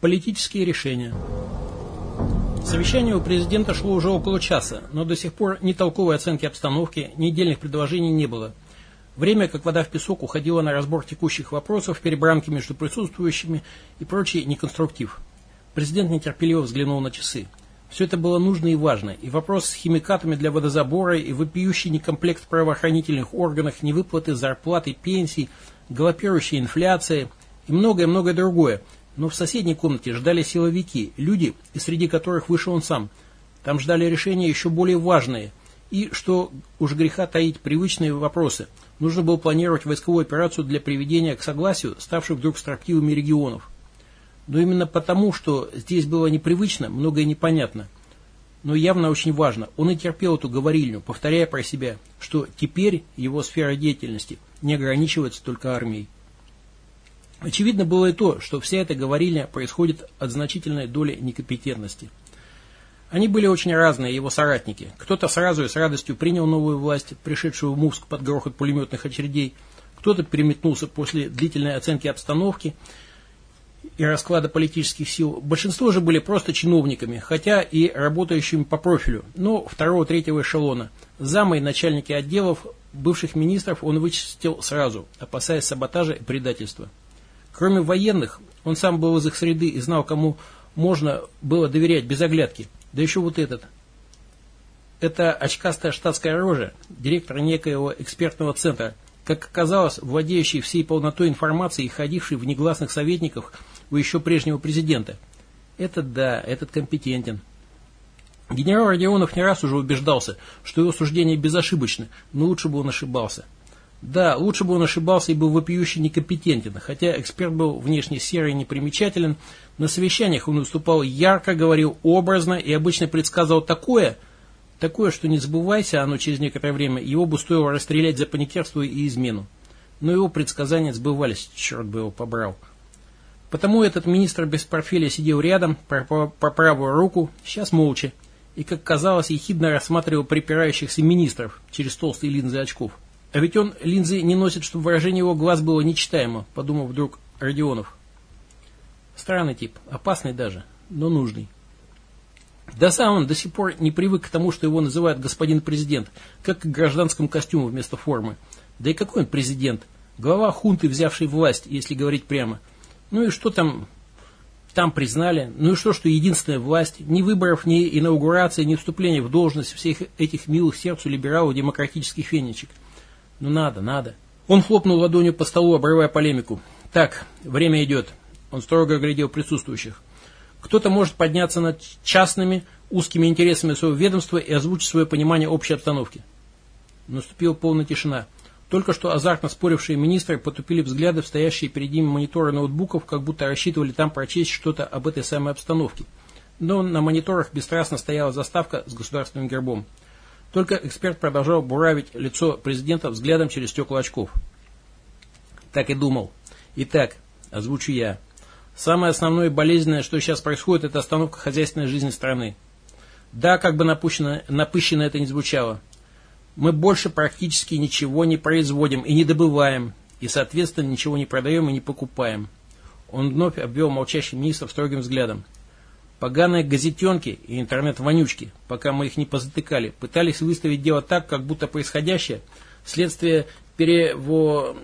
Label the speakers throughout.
Speaker 1: Политические решения. Совещание у президента шло уже около часа, но до сих пор ни толковой оценки обстановки, ни отдельных предложений не было. Время, как вода в песок, уходило на разбор текущих вопросов, перебранки между присутствующими и прочий неконструктив. Президент нетерпеливо взглянул на часы. Все это было нужно и важно, и вопрос с химикатами для водозабора, и вопиющий некомплект правоохранительных органах, невыплаты зарплаты, пенсий, галопирующая инфляция и многое-многое другое – но в соседней комнате ждали силовики, люди, и среди которых вышел он сам. Там ждали решения еще более важные. И, что уж греха таить, привычные вопросы. Нужно было планировать войсковую операцию для приведения к согласию, ставших вдруг строптивыми регионов. Но именно потому, что здесь было непривычно, многое непонятно. Но явно очень важно. Он и терпел эту говорильню, повторяя про себя, что теперь его сфера деятельности не ограничивается только армией. Очевидно было и то, что вся эта говорильня происходит от значительной доли некомпетентности. Они были очень разные, его соратники. Кто-то сразу и с радостью принял новую власть, пришедшую в Мувск под грохот пулеметных очередей, кто-то переметнулся после длительной оценки обстановки и расклада политических сил. Большинство же были просто чиновниками, хотя и работающими по профилю, но второго-третьего эшелона. Замы и начальники отделов бывших министров он вычистил сразу, опасаясь саботажа и предательства. Кроме военных, он сам был из их среды и знал, кому можно было доверять без оглядки. Да еще вот этот. Это очкастая штатская рожа, директор некоего экспертного центра, как оказалось, владеющий всей полнотой информации и ходивший в негласных советников у еще прежнего президента. Этот да, этот компетентен. Генерал Родионов не раз уже убеждался, что его суждение безошибочно, но лучше бы он ошибался. Да, лучше бы он ошибался и был вопиюще некомпетентен, хотя эксперт был внешне серый и непримечателен. На совещаниях он выступал ярко, говорил образно и обычно предсказывал такое, такое, что не забывайся, оно через некоторое время, его бы стоило расстрелять за паникерство и измену. Но его предсказания сбывались, черт бы его побрал. Потому этот министр без портфеля сидел рядом, по, правую руку, сейчас молча, и, как казалось, ехидно рассматривал припирающихся министров через толстые линзы очков. А ведь он линзы не носит, чтобы выражение его глаз было нечитаемо, подумал вдруг Родионов. Странный тип, опасный даже, но нужный. Да сам он до сих пор не привык к тому, что его называют господин президент, как к гражданскому костюму вместо формы. Да и какой он президент? Глава хунты, взявший власть, если говорить прямо. Ну и что там, там признали? Ну и что, что единственная власть? Ни выборов, ни инаугурации, ни вступления в должность всех этих милых сердцу либералов демократических фенечек. Ну надо, надо. Он хлопнул ладонью по столу, обрывая полемику. Так, время идет. Он строго оглядел присутствующих. Кто-то может подняться над частными, узкими интересами своего ведомства и озвучить свое понимание общей обстановки. Наступила полная тишина. Только что азартно спорившие министры потупили взгляды в стоящие перед ними мониторы ноутбуков, как будто рассчитывали там прочесть что-то об этой самой обстановке. Но на мониторах бесстрастно стояла заставка с государственным гербом. Только эксперт продолжал буравить лицо президента взглядом через стекла очков. Так и думал. Итак, озвучу я. Самое основное болезненное, что сейчас происходит, это остановка хозяйственной жизни страны. Да, как бы напущено, напыщенно это не звучало. Мы больше практически ничего не производим и не добываем, и, соответственно, ничего не продаем и не покупаем. Он вновь обвел молчащий министр строгим взглядом. Поганые газетенки и интернет-вонючки, пока мы их не позатыкали, пытались выставить дело так, как будто происходящее следствие, перево...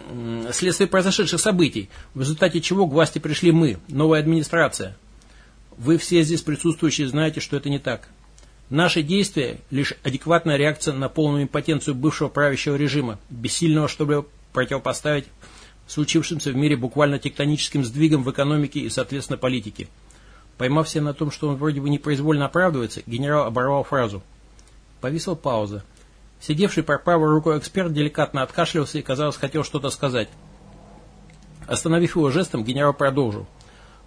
Speaker 1: следствие произошедших событий, в результате чего к власти пришли мы, новая администрация. Вы все здесь присутствующие знаете, что это не так. Наши действия – лишь адекватная реакция на полную импотенцию бывшего правящего режима, бессильного, чтобы противопоставить случившимся в мире буквально тектоническим сдвигам в экономике и, соответственно, политике – Поймав себя на том, что он вроде бы непроизвольно оправдывается, генерал оборвал фразу. Повисла пауза. Сидевший по правой рукой эксперт деликатно откашлялся и, казалось, хотел что-то сказать. Остановив его жестом, генерал продолжил.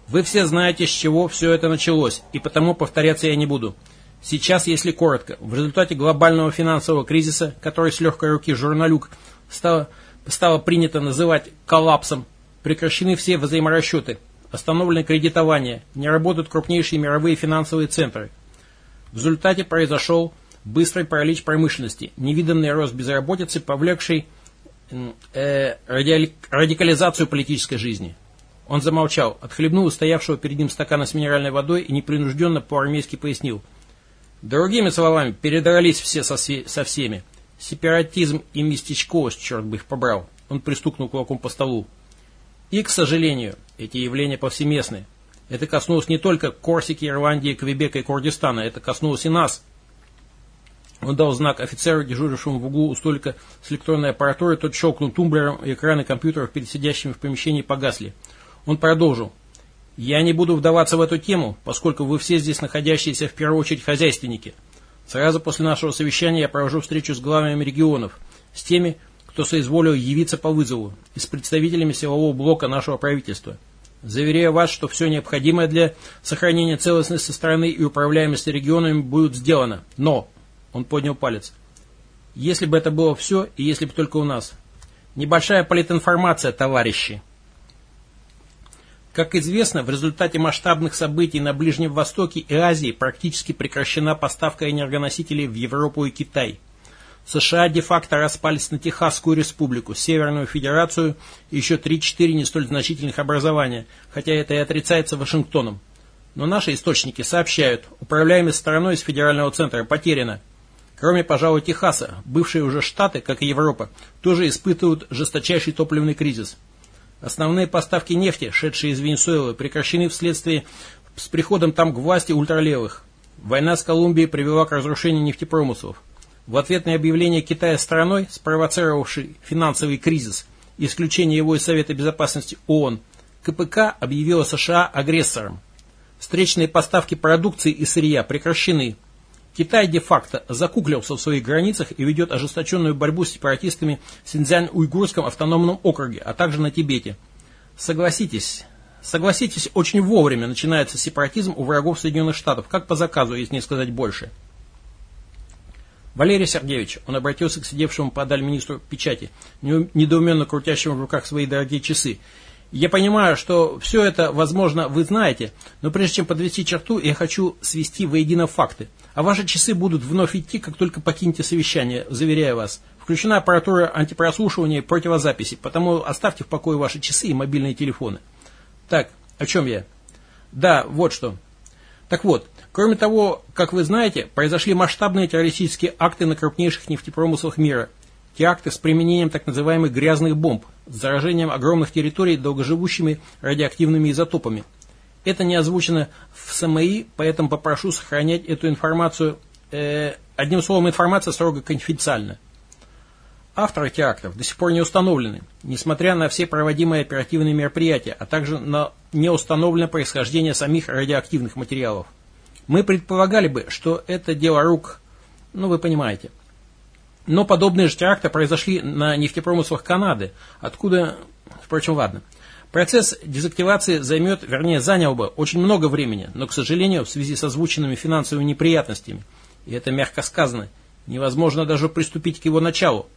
Speaker 1: «Вы все знаете, с чего все это началось, и потому повторяться я не буду. Сейчас, если коротко, в результате глобального финансового кризиса, который с легкой руки журналюк стало, стало принято называть коллапсом, прекращены все взаиморасчеты, Остановлено кредитование, не работают крупнейшие мировые финансовые центры. В результате произошел быстрый паралич промышленности, невиданный рост безработицы, повлекший э, радикализацию политической жизни. Он замолчал, отхлебнул у стоявшего перед ним стакана с минеральной водой и непринужденно по-армейски пояснил. Другими словами, передрались все со, со всеми. Сепаратизм и местечковость, черт бы их побрал. Он пристукнул кулаком по столу. И, к сожалению, эти явления повсеместны. Это коснулось не только Корсики, Ирландии, Квебека и Курдистана, это коснулось и нас. Он дал знак офицеру, дежурившему в углу у столика с электронной аппаратурой, тот щелкнул тумблером, и экраны компьютеров перед сидящими в помещении погасли. Он продолжил. «Я не буду вдаваться в эту тему, поскольку вы все здесь находящиеся в первую очередь хозяйственники. Сразу после нашего совещания я провожу встречу с главами регионов, с теми, кто соизволил явиться по вызову, и с представителями силового блока нашего правительства. Заверяю вас, что все необходимое для сохранения целостности страны и управляемости регионами будет сделано. Но, он поднял палец, если бы это было все, и если бы только у нас. Небольшая политинформация, товарищи. Как известно, в результате масштабных событий на Ближнем Востоке и Азии практически прекращена поставка энергоносителей в Европу и Китай. США де-факто распались на Техасскую республику, Северную Федерацию и еще 3-4 не столь значительных образования, хотя это и отрицается Вашингтоном. Но наши источники сообщают, управляемость стороной из федерального центра потеряна. Кроме, пожалуй, Техаса, бывшие уже штаты, как и Европа, тоже испытывают жесточайший топливный кризис. Основные поставки нефти, шедшие из Венесуэлы, прекращены вследствие с приходом там к власти ультралевых. Война с Колумбией привела к разрушению нефтепромыслов. В ответ на объявление Китая страной, спровоцировавшей финансовый кризис, и исключение его из Совета Безопасности ООН, КПК объявила США агрессором. Встречные поставки продукции и сырья прекращены – Китай де-факто закуклился в своих границах и ведет ожесточенную борьбу с сепаратистами в Синьцзянь-Уйгурском автономном округе, а также на Тибете. Согласитесь, согласитесь, очень вовремя начинается сепаратизм у врагов Соединенных Штатов, как по заказу, если не сказать больше. Валерий Сергеевич, он обратился к сидевшему подаль министру печати, недоуменно крутящему в руках свои дорогие часы. Я понимаю, что все это, возможно, вы знаете, но прежде чем подвести черту, я хочу свести воедино факты. А ваши часы будут вновь идти, как только покинете совещание, заверяю вас. Включена аппаратура антипрослушивания и противозаписи, потому оставьте в покое ваши часы и мобильные телефоны. Так, о чем я? Да, вот что. Так вот, кроме того, как вы знаете, произошли масштабные террористические акты на крупнейших нефтепромыслах мира – теракты с применением так называемых грязных бомб, с заражением огромных территорий долгоживущими радиоактивными изотопами. Это не озвучено в СМИ, поэтому попрошу сохранять эту информацию, э, одним словом, информация строго конфиденциальна. Авторы терактов до сих пор не установлены, несмотря на все проводимые оперативные мероприятия, а также на неустановленное происхождение самих радиоактивных материалов. Мы предполагали бы, что это дело рук, ну вы понимаете. Но подобные же теракты произошли на нефтепромыслах Канады, откуда, впрочем, ладно. Процесс дезактивации займет, вернее, занял бы очень много времени, но, к сожалению, в связи с озвученными финансовыми неприятностями, и это мягко сказано, невозможно даже приступить к его началу.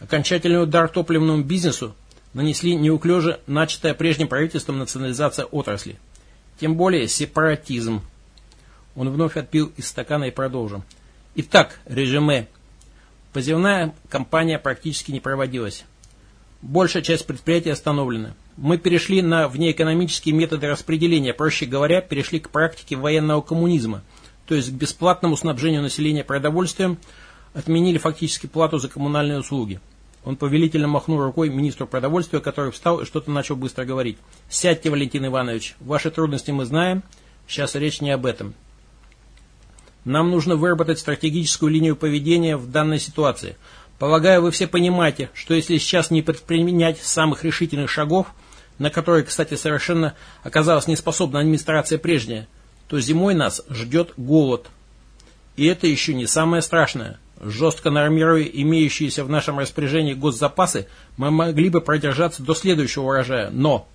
Speaker 1: Окончательный удар топливному бизнесу нанесли неуклюже начатая прежним правительством национализация отрасли. Тем более сепаратизм. Он вновь отпил из стакана и продолжил. Итак, резюме. Позывная кампания практически не проводилась. Большая часть предприятий остановлена. Мы перешли на внеэкономические методы распределения, проще говоря, перешли к практике военного коммунизма, то есть к бесплатному снабжению населения продовольствием, отменили фактически плату за коммунальные услуги. Он повелительно махнул рукой министру продовольствия, который встал и что-то начал быстро говорить. «Сядьте, Валентин Иванович, ваши трудности мы знаем, сейчас речь не об этом. Нам нужно выработать стратегическую линию поведения в данной ситуации. Полагаю, вы все понимаете, что если сейчас не предпринять самых решительных шагов, на которые, кстати, совершенно оказалась неспособна администрация прежняя, то зимой нас ждет голод. И это еще не самое страшное. Жестко нормируя имеющиеся в нашем распоряжении госзапасы, мы могли бы продержаться до следующего урожая. Но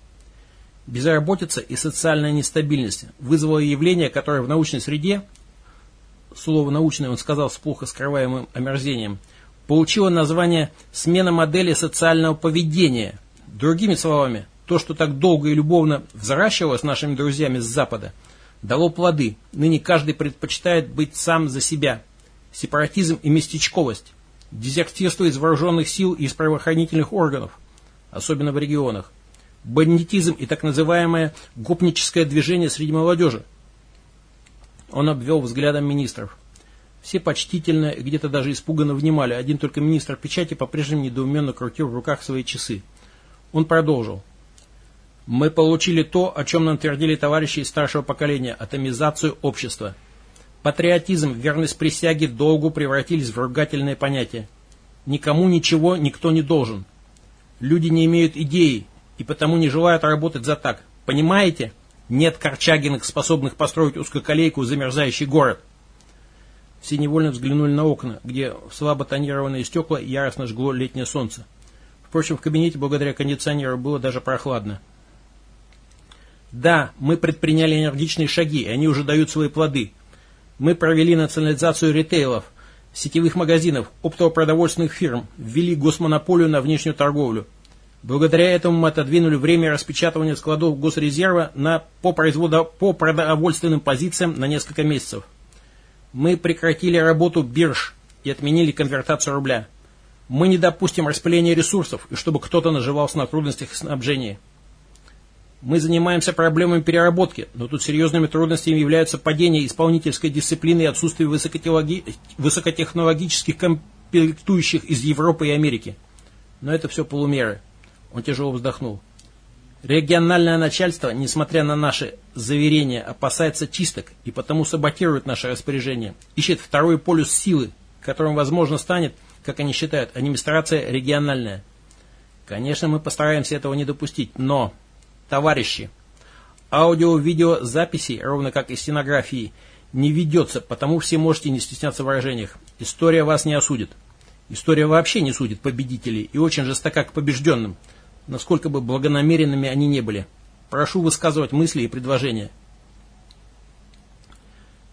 Speaker 1: безработица и социальная нестабильность вызвало явление, которое в научной среде слово научное он сказал с плохо скрываемым омерзением, получило название «смена модели социального поведения». Другими словами, то, что так долго и любовно взращивалось нашими друзьями с Запада, дало плоды. Ныне каждый предпочитает быть сам за себя. Сепаратизм и местечковость. Дезертирство из вооруженных сил и из правоохранительных органов, особенно в регионах. бандитизм и так называемое гопническое движение среди молодежи. Он обвел взглядом министров. Все почтительно и где-то даже испуганно внимали. Один только министр печати по-прежнему недоуменно крутил в руках свои часы. Он продолжил. Мы получили то, о чем нам твердили товарищи из старшего поколения – атомизацию общества. Патриотизм, верность присяге, долгу превратились в ругательное понятие. Никому ничего никто не должен. Люди не имеют идеи и потому не желают работать за так. Понимаете? Нет корчагинок, способных построить узкоколейку замерзающий город. Все невольно взглянули на окна, где в слабо тонированные стекла яростно жгло летнее солнце. Впрочем, в кабинете благодаря кондиционеру было даже прохладно. Да, мы предприняли энергичные шаги, и они уже дают свои плоды. Мы провели национализацию ритейлов, сетевых магазинов, оптово-продовольственных фирм, ввели госмонополию на внешнюю торговлю. Благодаря этому мы отодвинули время распечатывания складов Госрезерва на, по, производа, по продовольственным позициям на несколько месяцев. Мы прекратили работу бирж и отменили конвертацию рубля. Мы не допустим распыления ресурсов и чтобы кто-то наживался на трудностях снабжения. Мы занимаемся проблемами переработки, но тут серьезными трудностями являются падение исполнительской дисциплины и отсутствие высокотехнологических комплектующих из Европы и Америки. Но это все полумеры. Он тяжело вздохнул. Региональное начальство, несмотря на наши заверения, опасается чисток и потому саботирует наше распоряжение. Ищет второй полюс силы, которым, возможно, станет, как они считают, администрация региональная. Конечно, мы постараемся этого не допустить, но Товарищи, аудио-видео записи, ровно как и стенографии, не ведется, потому все можете не стесняться в выражениях. История вас не осудит. История вообще не судит победителей и очень жестока к побежденным, насколько бы благонамеренными они не были. Прошу высказывать мысли и предложения.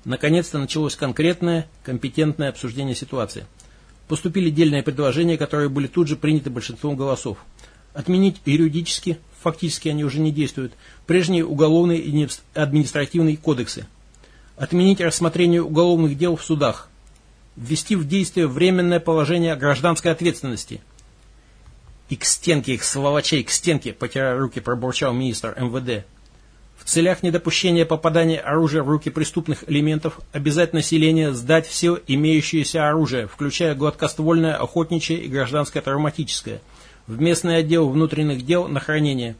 Speaker 1: Наконец-то началось конкретное, компетентное обсуждение ситуации. Поступили дельные предложения, которые были тут же приняты большинством голосов. Отменить юридически, фактически они уже не действуют, прежние уголовные и административные кодексы. Отменить рассмотрение уголовных дел в судах. Ввести в действие временное положение гражданской ответственности. И к стенке их, сволочей, к стенке, потирая руки, пробурчал министр МВД. В целях недопущения попадания оружия в руки преступных элементов обязать население сдать все имеющееся оружие, включая гладкоствольное, охотничье и гражданское травматическое – в местный отдел внутренних дел на хранение.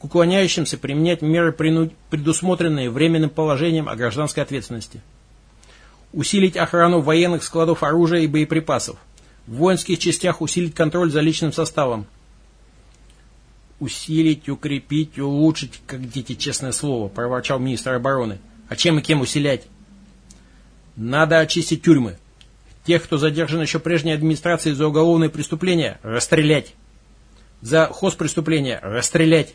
Speaker 1: К уклоняющимся применять меры, предусмотренные временным положением о гражданской ответственности. Усилить охрану военных складов оружия и боеприпасов. В воинских частях усилить контроль за личным составом. Усилить, укрепить, улучшить, как дети, честное слово, проворчал министр обороны. А чем и кем усилять? Надо очистить тюрьмы. Тех, кто задержан еще прежней администрацией за уголовные преступления, расстрелять. За хозпреступление расстрелять.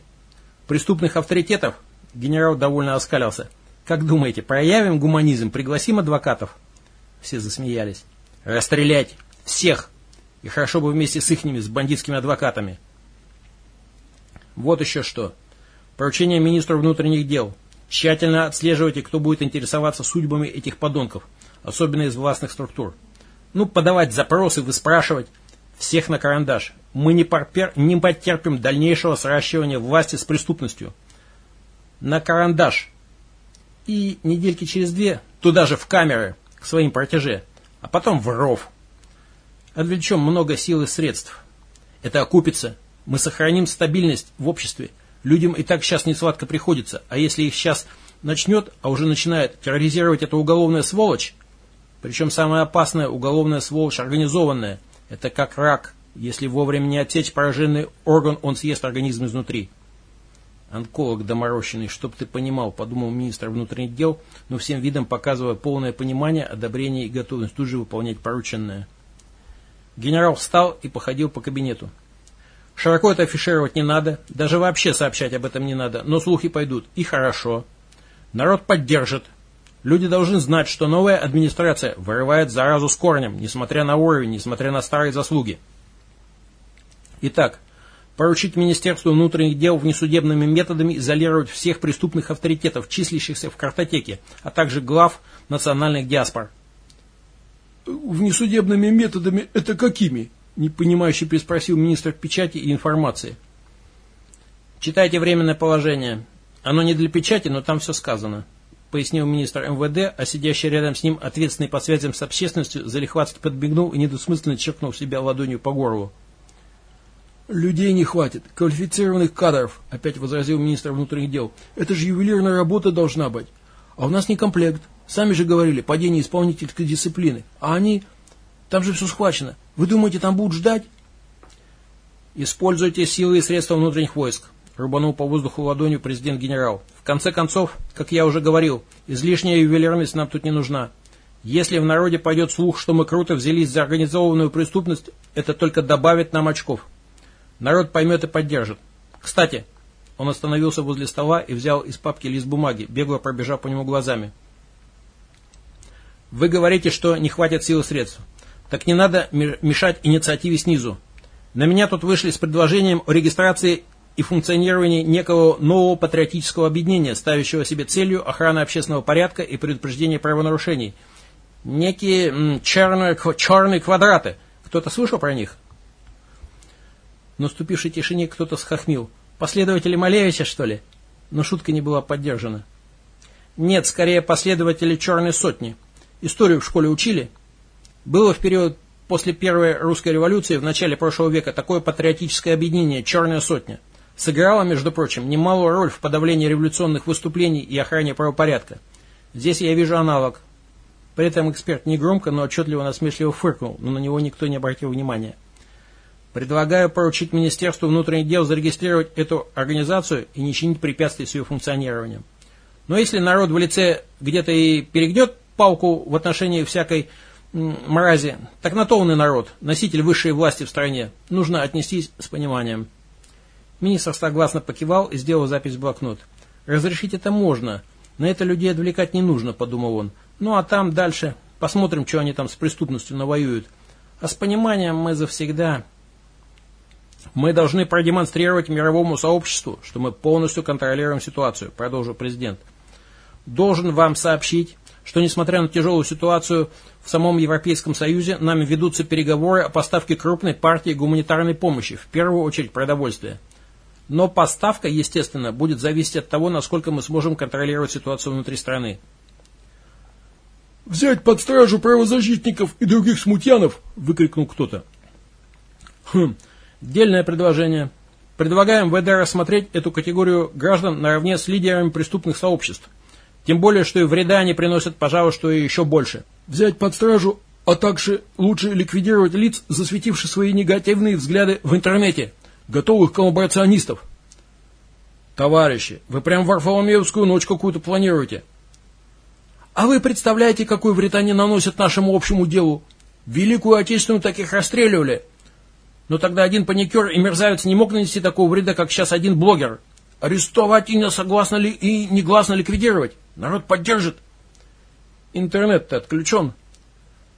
Speaker 1: Преступных авторитетов генерал довольно оскалился. Как думаете, проявим гуманизм, пригласим адвокатов? Все засмеялись. Расстрелять. Всех. И хорошо бы вместе с ихними, с бандитскими адвокатами. Вот еще что. Поручение министру внутренних дел. Тщательно отслеживайте, кто будет интересоваться судьбами этих подонков, особенно из властных структур. Ну, подавать запросы, выспрашивать. Всех на карандаш. Мы не, порпер, не потерпим дальнейшего сращивания власти с преступностью. На карандаш. И недельки через две туда же в камеры, к своим протеже. А потом в ров. Отвлечем много сил и средств. Это окупится. Мы сохраним стабильность в обществе. Людям и так сейчас не сладко приходится. А если их сейчас начнет, а уже начинает терроризировать эта уголовная сволочь, причем самая опасная уголовная сволочь организованная – это как рак. Если вовремя не отсечь пораженный орган, он съест организм изнутри. Онколог доморощенный, чтоб ты понимал, подумал министр внутренних дел, но всем видом показывая полное понимание, одобрение и готовность тут же выполнять порученное. Генерал встал и походил по кабинету. Широко это афишировать не надо, даже вообще сообщать об этом не надо, но слухи пойдут, и хорошо. Народ поддержит, Люди должны знать, что новая администрация вырывает заразу с корнем, несмотря на уровень, несмотря на старые заслуги. Итак, поручить Министерству внутренних дел внесудебными методами изолировать всех преступных авторитетов, числящихся в картотеке, а также глав национальных диаспор. «Внесудебными методами это какими?» – непонимающе переспросил министр печати и информации. Читайте временное положение. Оно не для печати, но там все сказано пояснил министр МВД, а сидящий рядом с ним ответственный по связям с общественностью залихватски подбегнул и недосмысленно черкнул себя ладонью по горлу. «Людей не хватит, квалифицированных кадров», — опять возразил министр внутренних дел. «Это же ювелирная работа должна быть. А у нас не комплект. Сами же говорили, падение исполнительской дисциплины. А они... Там же все схвачено. Вы думаете, там будут ждать?» «Используйте силы и средства внутренних войск», — рубанул по воздуху ладонью президент-генерал. В конце концов, как я уже говорил, излишняя ювелирность нам тут не нужна. Если в народе пойдет слух, что мы круто взялись за организованную преступность, это только добавит нам очков. Народ поймет и поддержит. Кстати, он остановился возле стола и взял из папки лист бумаги, бегло пробежав по нему глазами. Вы говорите, что не хватит сил и средств. Так не надо мешать инициативе снизу. На меня тут вышли с предложением о регистрации и функционирование некого нового патриотического объединения, ставящего себе целью охраны общественного порядка и предупреждения правонарушений. Некие черные, черные квадраты. Кто-то слышал про них? В наступившей тишине кто-то схохмил. Последователи Малевича, что ли? Но шутка не была поддержана. Нет, скорее последователи Черной Сотни. Историю в школе учили? Было в период после Первой русской революции в начале прошлого века такое патриотическое объединение «Черная сотня» сыграла, между прочим, немалую роль в подавлении революционных выступлений и охране правопорядка. Здесь я вижу аналог. При этом эксперт негромко, но отчетливо насмешливо фыркнул, но на него никто не обратил внимания. Предлагаю поручить Министерству внутренних дел зарегистрировать эту организацию и не чинить препятствий с ее функционированием. Но если народ в лице где-то и перегнет палку в отношении всякой мрази, так на то он и народ, носитель высшей власти в стране. Нужно отнестись с пониманием. Министр согласно покивал и сделал запись в блокнот. «Разрешить это можно. На это людей отвлекать не нужно», – подумал он. «Ну а там дальше посмотрим, что они там с преступностью навоюют. А с пониманием мы завсегда...» «Мы должны продемонстрировать мировому сообществу, что мы полностью контролируем ситуацию», – продолжил президент. «Должен вам сообщить, что несмотря на тяжелую ситуацию в самом Европейском Союзе, нами ведутся переговоры о поставке крупной партии гуманитарной помощи, в первую очередь продовольствия. Но поставка, естественно, будет зависеть от того, насколько мы сможем контролировать ситуацию внутри страны.
Speaker 2: «Взять под стражу правозащитников и других смутьянов!» – выкрикнул кто-то.
Speaker 1: Хм, дельное предложение. Предлагаем ВД рассмотреть эту категорию граждан наравне с лидерами преступных сообществ. Тем более, что и вреда они приносят, пожалуй, что и еще больше.
Speaker 2: Взять под стражу, а также лучше ликвидировать лиц, засветивших свои негативные взгляды в интернете готовых коллаборационистов.
Speaker 1: Товарищи, вы прям Варфоломеевскую ночь какую-то планируете.
Speaker 2: А вы представляете, какой вред они наносят нашему общему делу? Великую Отечественную таких расстреливали.
Speaker 1: Но тогда один паникер и мерзавец не мог нанести такого вреда, как сейчас один блогер.
Speaker 2: Арестовать и согласно ли и негласно ликвидировать. Народ поддержит.
Speaker 1: Интернет-то отключен.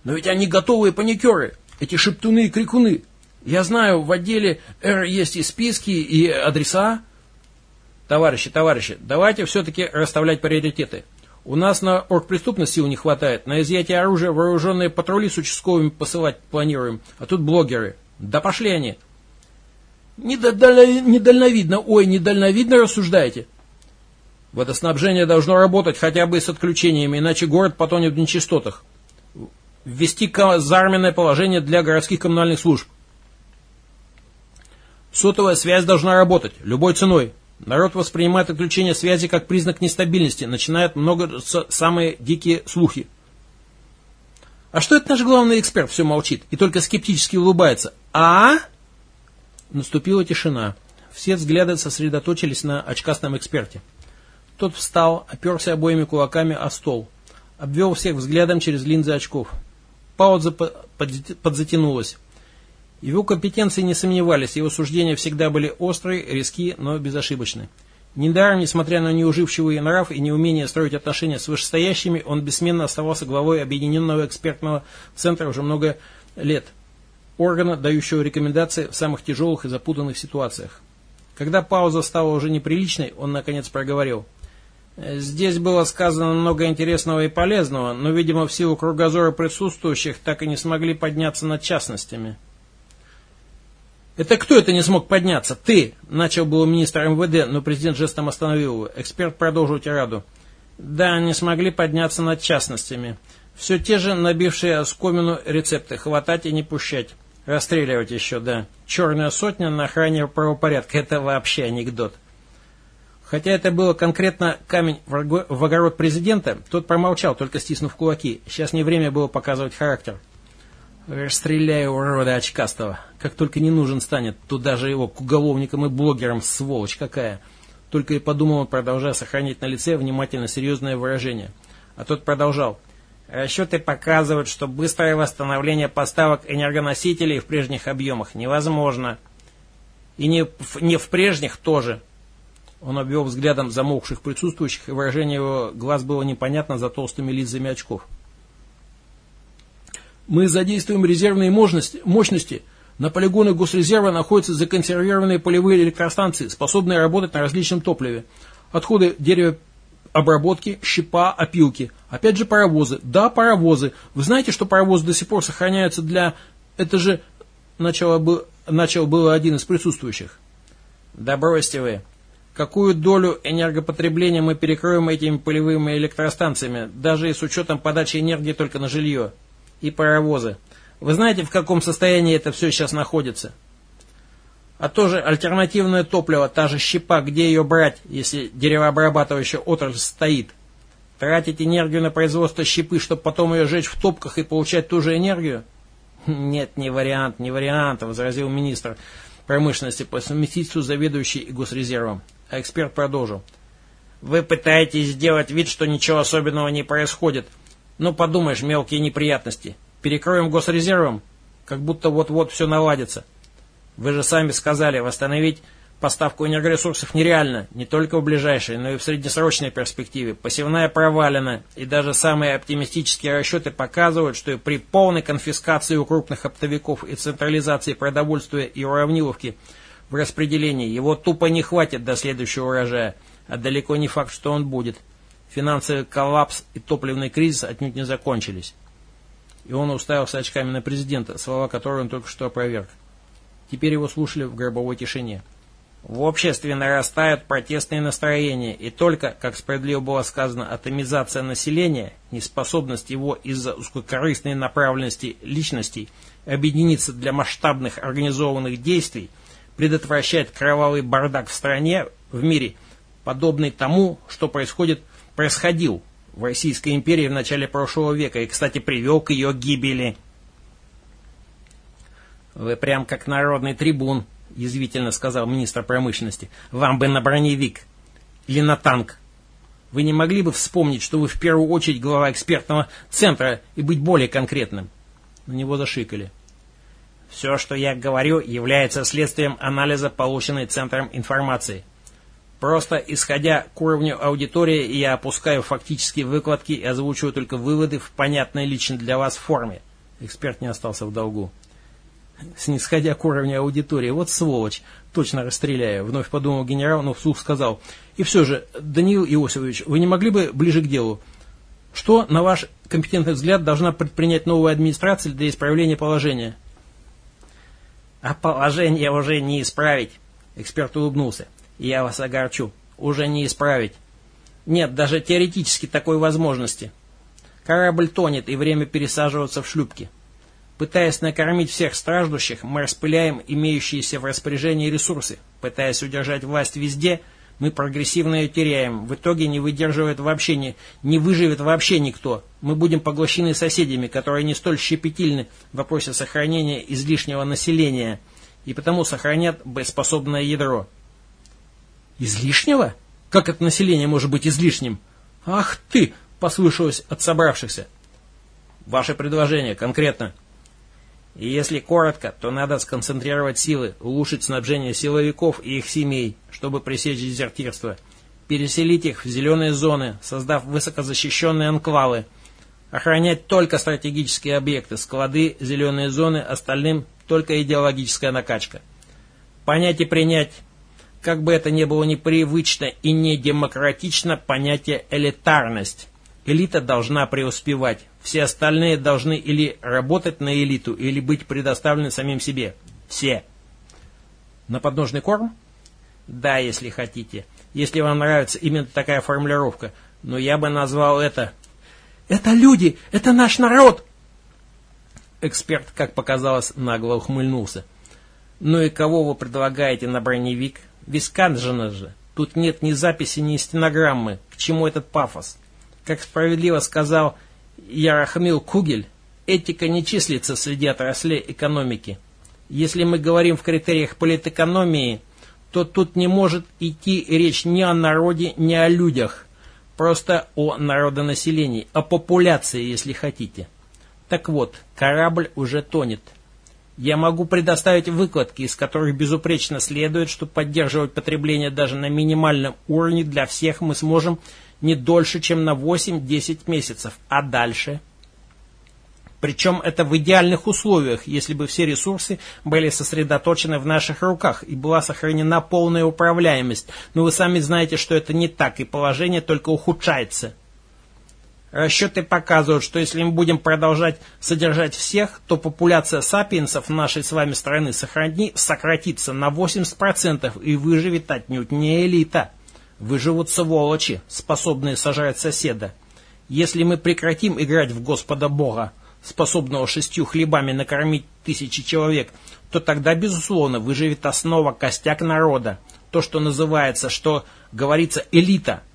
Speaker 2: Но ведь они готовые паникеры, эти шептуны и крикуны. Я знаю, в отделе R есть и списки, и адреса.
Speaker 1: Товарищи, товарищи, давайте все-таки расставлять приоритеты. У нас на оргпреступность сил не хватает. На изъятие оружия вооруженные патрули с участковыми посылать планируем. А тут блогеры. Да пошли они.
Speaker 2: Недальновидно, ой, недальновидно рассуждаете.
Speaker 1: Водоснабжение должно работать хотя бы с отключениями, иначе город потонет в нечистотах. Ввести казарменное положение для городских коммунальных служб. Сотовая связь должна работать, любой ценой. Народ воспринимает отключение связи как признак нестабильности, начинает много самые дикие слухи. А что это наш главный эксперт все молчит и только скептически улыбается? А? Наступила тишина. Все взгляды сосредоточились на очкастом эксперте. Тот встал, оперся обоими кулаками о стол. Обвел всех взглядом через линзы очков. Пауза подзатянулась. Его компетенции не сомневались, его суждения всегда были острые, резки, но безошибочны. Недаром, несмотря на неуживчивый нрав и неумение строить отношения с вышестоящими, он бессменно оставался главой Объединенного экспертного центра уже много лет, органа, дающего рекомендации в самых тяжелых и запутанных ситуациях. Когда пауза стала уже неприличной, он наконец проговорил. Здесь было сказано много интересного и полезного, но, видимо, в силу кругозора присутствующих так и не смогли подняться над частностями. Это кто это не смог подняться? Ты! Начал был министр МВД, но президент жестом остановил его. Эксперт продолжил тираду. Да, не смогли подняться над частностями. Все те же набившие оскомину рецепты. Хватать и не пущать. Расстреливать еще, да. Черная сотня на охране правопорядка. Это вообще анекдот. Хотя это было конкретно камень в огород президента, тот промолчал, только стиснув кулаки. Сейчас не время было показывать характер. Расстреляю урода очкастого. Как только не нужен станет, туда же его к уголовникам и блогерам, сволочь какая. Только и подумал он, продолжая сохранять на лице внимательно серьезное выражение. А тот продолжал. Расчеты показывают, что быстрое восстановление поставок энергоносителей в прежних объемах невозможно. И не в, не в прежних тоже. Он обвел взглядом замолкших присутствующих, и выражение его глаз было непонятно за толстыми линзами очков. Мы задействуем резервные мощности. На полигонах Госрезерва находятся законсервированные полевые электростанции, способные работать на различном топливе. Отходы деревообработки, щепа, опилки. Опять же паровозы. Да, паровозы. Вы знаете, что паровозы до сих пор сохраняются для... Это же... Начало, бы... Начал было один из присутствующих. Да бросьте вы. Какую долю энергопотребления мы перекроем этими полевыми электростанциями, даже и с учетом подачи энергии только на жилье? и паровозы. Вы знаете, в каком состоянии это все сейчас находится? А тоже альтернативное топливо, та же щепа, где ее брать, если деревообрабатывающая отрасль стоит? Тратить энергию на производство щепы, чтобы потом ее жечь в топках и получать ту же энергию? Нет, не вариант, не вариант, возразил министр промышленности по совместительству заведующий госрезервом. А эксперт продолжил. Вы пытаетесь сделать вид, что ничего особенного не происходит – ну, подумаешь, мелкие неприятности. Перекроем госрезервом, как будто вот-вот все наладится. Вы же сами сказали, восстановить поставку энергоресурсов нереально, не только в ближайшей, но и в среднесрочной перспективе. Посевная провалена, и даже самые оптимистические расчеты показывают, что и при полной конфискации у крупных оптовиков и централизации продовольствия и уравниловки в распределении его тупо не хватит до следующего урожая, а далеко не факт, что он будет. Финансовый коллапс и топливный кризис отнюдь не закончились. И он уставился очками на президента, слова которого он только что опроверг. Теперь его слушали в гробовой тишине. В обществе нарастают протестные настроения, и только, как справедливо было сказано, атомизация населения, неспособность его из-за узкокорыстной направленности личностей объединиться для масштабных организованных действий, предотвращает кровавый бардак в стране, в мире, подобный тому, что происходит происходил в Российской империи в начале прошлого века и, кстати, привел к ее гибели. «Вы прям как народный трибун», — язвительно сказал министр промышленности. «Вам бы на броневик или на танк. Вы не могли бы вспомнить, что вы в первую очередь глава экспертного центра и быть более конкретным?» На него зашикали. «Все, что я говорю, является следствием анализа, полученной центром информации», Просто исходя к уровню аудитории, я опускаю фактические выкладки и озвучиваю только выводы в понятной лично для вас форме. Эксперт не остался в долгу. Снисходя к уровню аудитории, вот сволочь, точно расстреляю, вновь подумал генерал, но вслух сказал. И все же, Даниил Иосифович, вы не могли бы ближе к делу? Что, на ваш компетентный взгляд, должна предпринять новая администрация для исправления положения? А положение уже не исправить, эксперт улыбнулся. Я вас огорчу. Уже не исправить. Нет даже теоретически такой возможности. Корабль тонет, и время пересаживаться в шлюпки. Пытаясь накормить всех страждущих, мы распыляем имеющиеся в распоряжении ресурсы. Пытаясь удержать власть везде, мы прогрессивно ее теряем. В итоге не выдерживает вообще, не, не выживет вообще никто. Мы будем поглощены соседями, которые не столь щепетильны в вопросе сохранения излишнего населения, и потому сохранят боеспособное ядро. «Излишнего? Как это население может быть излишним?» «Ах ты!» — послышалось от собравшихся. «Ваше предложение конкретно?» И если коротко, то надо сконцентрировать силы, улучшить снабжение силовиков и их семей, чтобы пресечь дезертирство, переселить их в зеленые зоны, создав высокозащищенные анклавы, охранять только стратегические объекты, склады, зеленые зоны, остальным только идеологическая накачка. Понять и принять как бы это ни было непривычно и не демократично, понятие элитарность. Элита должна преуспевать. Все остальные должны или работать на элиту, или быть предоставлены самим себе. Все. На подножный корм? Да, если хотите. Если вам нравится именно такая формулировка. Но я бы назвал это... Это люди! Это наш народ! Эксперт, как показалось, нагло ухмыльнулся. Ну и кого вы предлагаете на броневик? Висканжина же. Тут нет ни записи, ни стенограммы. К чему этот пафос? Как справедливо сказал Ярахмил Кугель, этика не числится среди отраслей экономики. Если мы говорим в критериях политэкономии, то тут не может идти речь ни о народе, ни о людях. Просто о народонаселении, о популяции, если хотите. Так вот, корабль уже тонет. Я могу предоставить выкладки, из которых безупречно следует, что поддерживать потребление даже на минимальном уровне для всех мы сможем не дольше, чем на 8-10 месяцев. А дальше? Причем это в идеальных условиях, если бы все ресурсы были сосредоточены в наших руках и была сохранена полная управляемость. Но вы сами знаете, что это не так, и положение только ухудшается. Расчеты показывают, что если мы будем продолжать содержать всех, то популяция сапиенсов нашей с вами страны сохрани, сократится на 80% и выживет отнюдь не элита. Выживут сволочи, способные сажать соседа. Если мы прекратим играть в Господа Бога, способного шестью хлебами накормить тысячи человек, то тогда, безусловно, выживет основа, костяк народа. То, что называется, что говорится элита –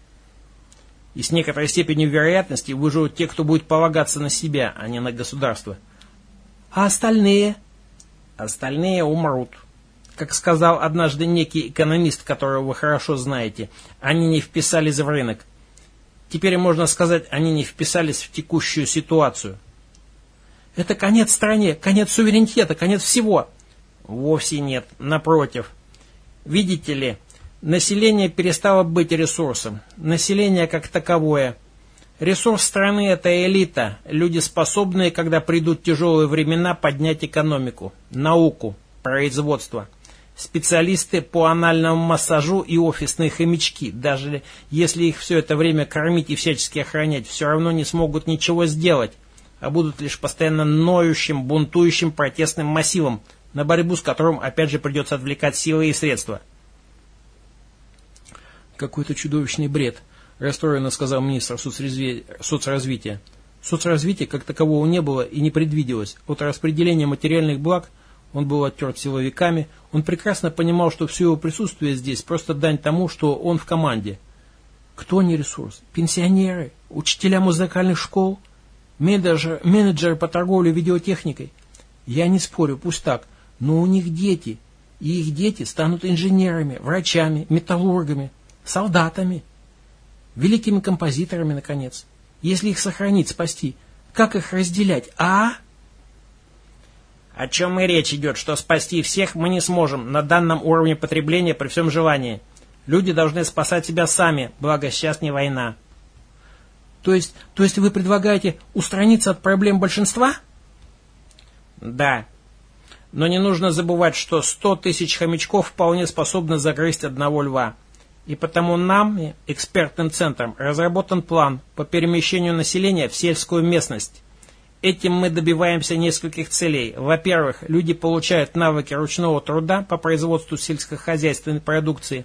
Speaker 1: и с некоторой степенью вероятности выживут те, кто будет полагаться на себя, а не на государство. А остальные? Остальные умрут. Как сказал однажды некий экономист, которого вы хорошо знаете, они не вписались в рынок. Теперь можно сказать, они не вписались в текущую ситуацию. Это конец стране, конец суверенитета, конец всего. Вовсе нет, напротив. Видите ли, Население перестало быть ресурсом. Население как таковое. Ресурс страны – это элита, люди способные, когда придут тяжелые времена, поднять экономику, науку, производство. Специалисты по анальному массажу и офисные хомячки, даже если их все это время кормить и всячески охранять, все равно не смогут ничего сделать, а будут лишь постоянно ноющим, бунтующим протестным массивом, на борьбу с которым опять же придется отвлекать силы и средства.
Speaker 2: Какой-то чудовищный бред, расстроенно сказал министр соцразвития. Соцразвития как такового не было и не предвиделось. От распределения материальных благ он был оттерт силовиками. Он прекрасно понимал, что все его присутствие здесь просто дань тому, что он в команде. Кто не ресурс? Пенсионеры? Учителя музыкальных школ? Менеджер, менеджеры по торговле видеотехникой? Я не спорю, пусть так. Но у них дети. И их дети станут инженерами, врачами, металлургами солдатами, великими композиторами, наконец. Если их сохранить, спасти, как их разделять, а?
Speaker 1: О чем и речь идет, что спасти всех мы не сможем на данном уровне потребления при всем желании. Люди должны спасать себя сами, благо сейчас не война.
Speaker 2: То есть, то есть вы предлагаете устраниться от проблем большинства?
Speaker 1: Да. Но не нужно забывать, что сто тысяч хомячков вполне способны загрызть одного льва. И потому нам, экспертным центром, разработан план по перемещению населения в сельскую местность. Этим мы добиваемся нескольких целей. Во-первых, люди получают навыки ручного труда по производству сельскохозяйственной продукции.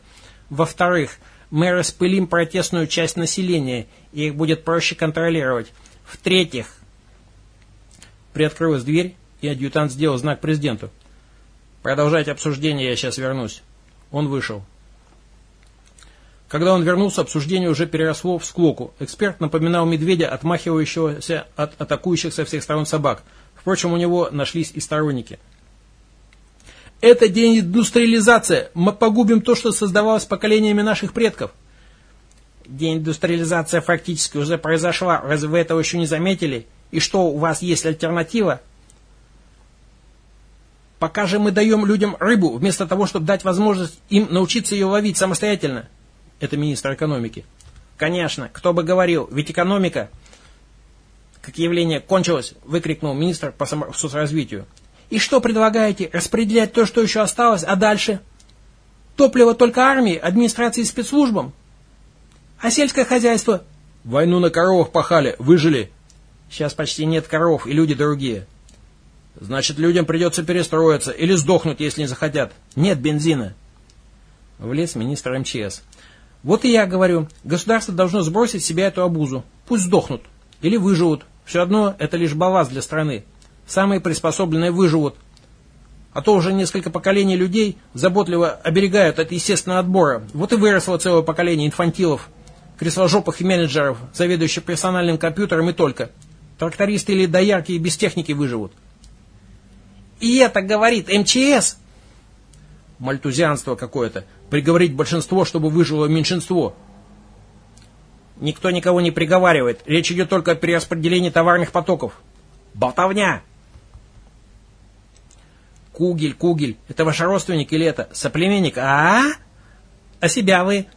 Speaker 1: Во-вторых, мы распылим протестную часть населения, и их будет проще контролировать. В-третьих, приоткрылась дверь, и адъютант сделал знак президенту. Продолжайте обсуждение, я сейчас вернусь. Он вышел. Когда он вернулся, обсуждение уже переросло в склоку. Эксперт напоминал медведя, отмахивающегося от атакующих со всех сторон собак. Впрочем, у него нашлись и сторонники. «Это деиндустриализация! Мы погубим то, что создавалось поколениями наших предков!» «Деиндустриализация фактически уже произошла. Разве вы этого еще не заметили? И что, у вас есть альтернатива?» «Пока же мы даем людям рыбу, вместо того, чтобы дать возможность им научиться ее ловить самостоятельно». Это министр экономики. Конечно, кто бы говорил, ведь экономика, как явление, кончилась, выкрикнул министр по соцразвитию. И что предлагаете? Распределять то, что еще осталось, а дальше? Топливо только армии, администрации и спецслужбам? А сельское хозяйство?
Speaker 2: Войну на коровах пахали, выжили.
Speaker 1: Сейчас почти нет коров, и люди другие.
Speaker 2: Значит, людям придется перестроиться или сдохнуть, если не захотят. Нет бензина. Влез министр МЧС. Вот и я говорю, государство должно сбросить с себя эту обузу. Пусть сдохнут. Или выживут. Все одно это лишь балласт для страны. Самые приспособленные выживут. А то уже несколько поколений людей заботливо оберегают от естественного отбора. Вот и выросло целое поколение инфантилов, кресложопых и менеджеров, заведующих персональным компьютером и только. Трактористы или доярки и без техники выживут. И это говорит МЧС. Мальтузианство какое-то. Приговорить большинство, чтобы выжило меньшинство. Никто никого не приговаривает. Речь идет только о перераспределении товарных потоков. Болтовня! Кугель, Кугель, это ваш родственник или это соплеменник? А? А себя вы?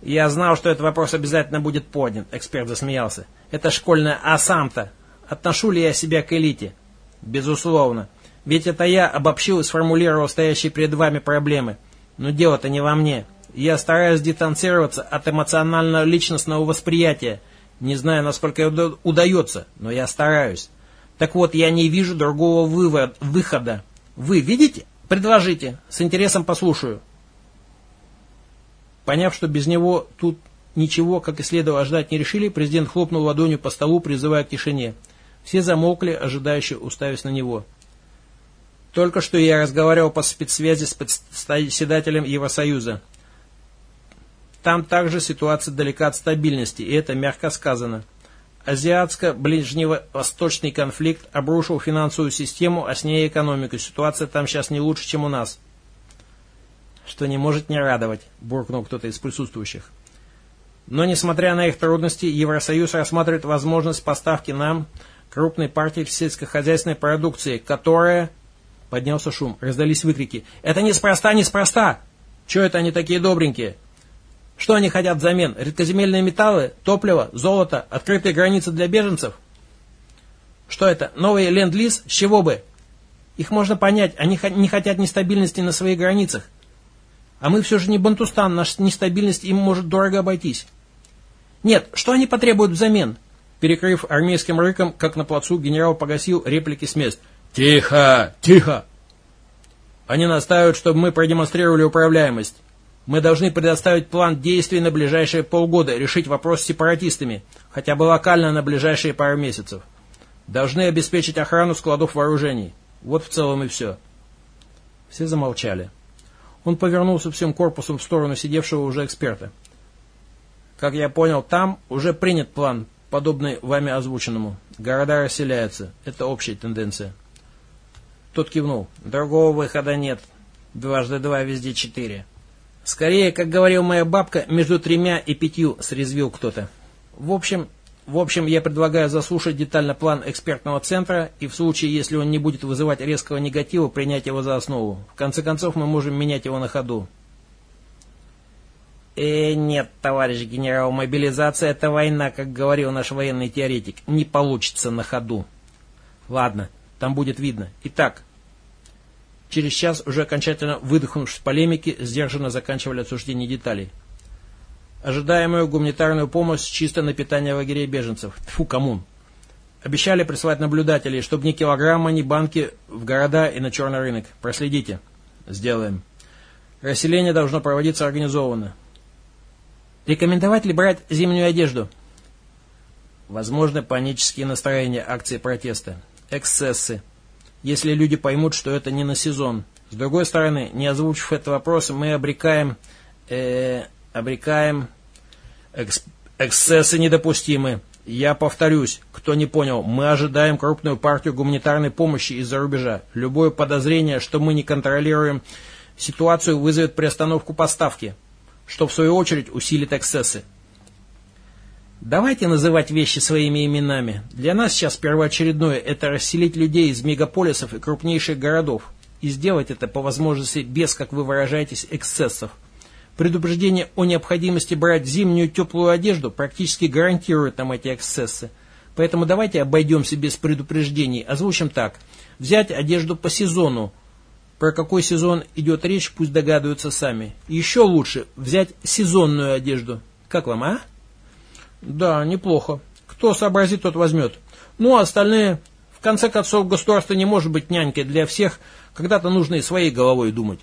Speaker 2: Я знал, что этот вопрос обязательно будет поднят, эксперт засмеялся. Это школьная «а сам-то». Отношу ли я себя к элите? Безусловно. Ведь это я обобщил и сформулировал стоящие перед вами проблемы. Но дело-то не во мне. Я стараюсь дистанцироваться от эмоционально-личностного восприятия. Не знаю, насколько это удается, но я стараюсь. Так вот, я не вижу другого вывод, выхода. Вы видите? Предложите. С интересом послушаю. Поняв, что без него тут ничего, как и следовало ждать, не решили, президент хлопнул ладонью по столу, призывая к тишине. Все замолкли, ожидающие, уставясь на него. Только что я разговаривал по спецсвязи с председателем Евросоюза. Там также ситуация далека от стабильности, и это мягко сказано. Азиатско-ближневосточный конфликт обрушил финансовую систему, а с ней экономику. Ситуация там сейчас не лучше, чем у нас. Что не может не радовать, буркнул кто-то из присутствующих. Но, несмотря на их трудности, Евросоюз рассматривает возможность поставки нам крупной партии сельскохозяйственной продукции, которая Поднялся шум, раздались выкрики. «Это неспроста, неспроста! Чего это они такие добренькие? Что они хотят взамен? Редкоземельные металлы, топливо, золото, открытые границы для беженцев? Что это? Новый ленд-лиз? С чего бы? Их можно понять, они не хотят нестабильности на своих границах. А мы все же не Бантустан, наша нестабильность им может дорого обойтись. Нет, что они потребуют взамен? Перекрыв армейским рыком, как на плацу, генерал погасил реплики с мест. «Тихо! Тихо!» Они настаивают, чтобы мы продемонстрировали управляемость. Мы должны предоставить план действий на ближайшие полгода, решить вопрос с сепаратистами, хотя бы локально на ближайшие пару месяцев. Должны обеспечить охрану складов вооружений. Вот в целом и все. Все замолчали. Он повернулся всем корпусом в сторону сидевшего уже эксперта. Как я понял, там уже принят план, подобный вами озвученному. Города расселяются. Это общая тенденция. Тот кивнул. Другого выхода нет. Дважды два везде четыре. Скорее, как говорил моя бабка, между тремя и пятью срезвил кто-то. В общем, в общем, я предлагаю заслушать детально план экспертного центра и в случае, если он не будет вызывать резкого негатива, принять его за основу. В конце концов, мы можем менять его на ходу. Э, нет, товарищ генерал, мобилизация это война, как говорил наш военный теоретик. Не получится на ходу. Ладно, там будет видно. Итак, через час, уже окончательно выдохнувшись в полемике, сдержанно заканчивали обсуждение деталей. Ожидаемую гуманитарную помощь чисто на питание лагерей беженцев. Фу, коммун. Обещали прислать наблюдателей, чтобы ни килограмма, ни банки в города и на черный рынок. Проследите. Сделаем. Расселение должно проводиться организованно. Рекомендовать ли брать зимнюю одежду? Возможно, панические настроения акции протеста эксцессы, если люди поймут, что это не на сезон. С другой стороны, не озвучив этот вопрос, мы обрекаем, э, обрекаем, экс, эксцессы недопустимы. Я повторюсь, кто не понял, мы ожидаем крупную партию гуманитарной помощи из-за рубежа. Любое подозрение, что мы не контролируем ситуацию, вызовет приостановку поставки, что в свою очередь усилит эксцессы. Давайте называть вещи своими именами. Для нас сейчас первоочередное – это расселить людей из мегаполисов и крупнейших городов. И сделать это по возможности без, как вы выражаетесь, эксцессов. Предупреждение о необходимости брать зимнюю теплую одежду практически гарантирует нам эти эксцессы. Поэтому давайте обойдемся без предупреждений. Озвучим так. Взять одежду по сезону. Про какой сезон идет речь, пусть догадываются сами. Еще лучше взять сезонную одежду. Как вам, а? Да, неплохо. Кто сообразит, тот возьмет. Ну, а остальные
Speaker 1: В конце концов, государство не может быть нянькой для всех, когда-то нужно и своей головой думать.